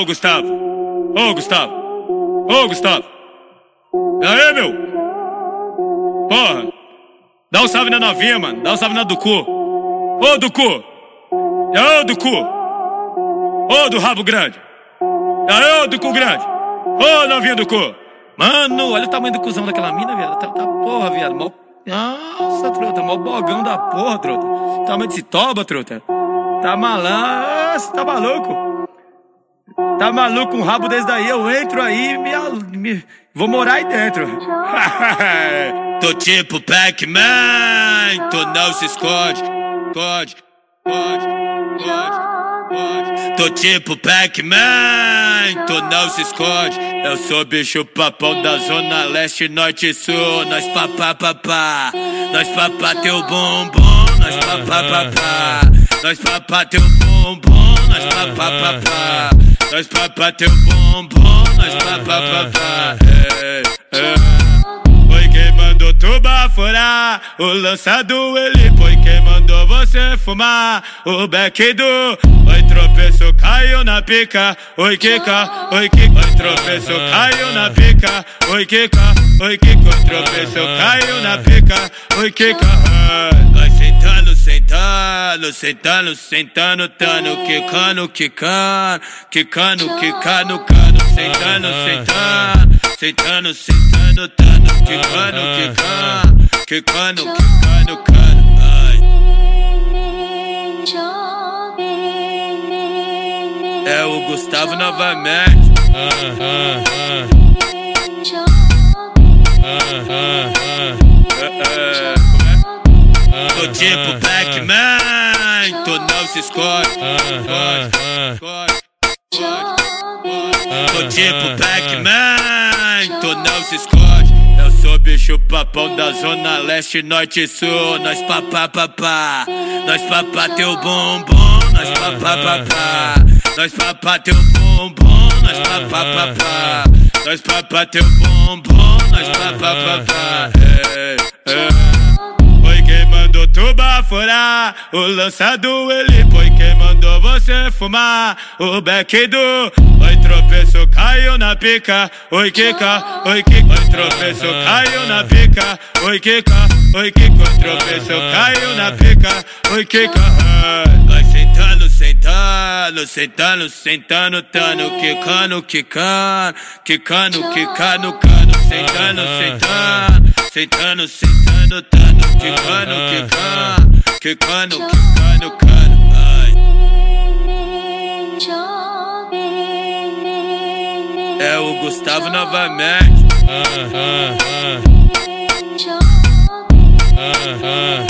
Ô, Gustavo! Ô, Gustavo! Ô, Gustavo! E aí, meu? Porra! Dá um salve na novinha, mano. Dá um salve na Ducu. Ô, Ducu! E aí, ô, Ducu? Ô, do rabo grande! Aí, ô, Ducu grande! Ô, novinha Ducu! Mano, olha o tamanho do cuzão daquela mina, viado. Tá, tá porra, viado. Nossa, truta. Mó bogão da porra, truta. Tamanho desse toba, truta. Tá malandro. Você tá maluco? Tá maluco um rabo desse daí? Eu entro aí e me, vou morar aí dentro. Tô tipo Pac-Man, tu não se. Esconde, esconde, esconde, esconde. Tô tipo Pac-Man, tu não se esconde. Eu sou bicho papão da zona leste, norte e sul. Nós papá papá, nós papá teu bumbum, nós papá papá, nós papá teu bumbum, nós papá papá. Nós papá teu bumbum, nós papá papá. É, é. Foi quem mandou tu baforar O lançado ele foi quem mandou você fumar O beck do Oi tropeçou, caiu na pica. Oi Kika, oi Kika. Oi tropeçou, caiu na pica. Oi Kika, oi Kika. Oi tropeçou, caiu na pica. Oi Kika. Vai sentando, sentando, sentando, sentando Tano, quicando, quicando Quicando, quicando, cano Sentando, sentando Sentando, sentando, tano Quicando, quicando Quicando, quicando, cano Ai. O Gustavo novamente? Tô tipo Pac-Man Tu não se esconde Tô tipo Pac-Man, tu não se esconde. Eu sou bicho papão da zona leste, norte e sul. Nós papá papá, nós papá teu bumbum, nós papá papá, nós papá teu bumbum, nós papá papá, nós papá teu bumbum, nós papá papá. É, é. Foi quem mandou tu baforar O lançado ele foi quem mandou você fumar O beck do. Oi tropeçou, caiu na pica. Oi Kika, oi Kika. Oi tropeçou, caiu na pica. Oi Kika, oi Kika. Oi tropeçou, caiu na pica. Oi Kika. Vai sentando, sentando, sentando, tano, quicando, quicando, quicando, quicando, cano, ah, ah, ah. sentando, sentando, sentando, sentando, tano, quicando, quicando, quicando, quicando, cano, ai. É o Gustavo novamente. Ah, ah. Ah, ah.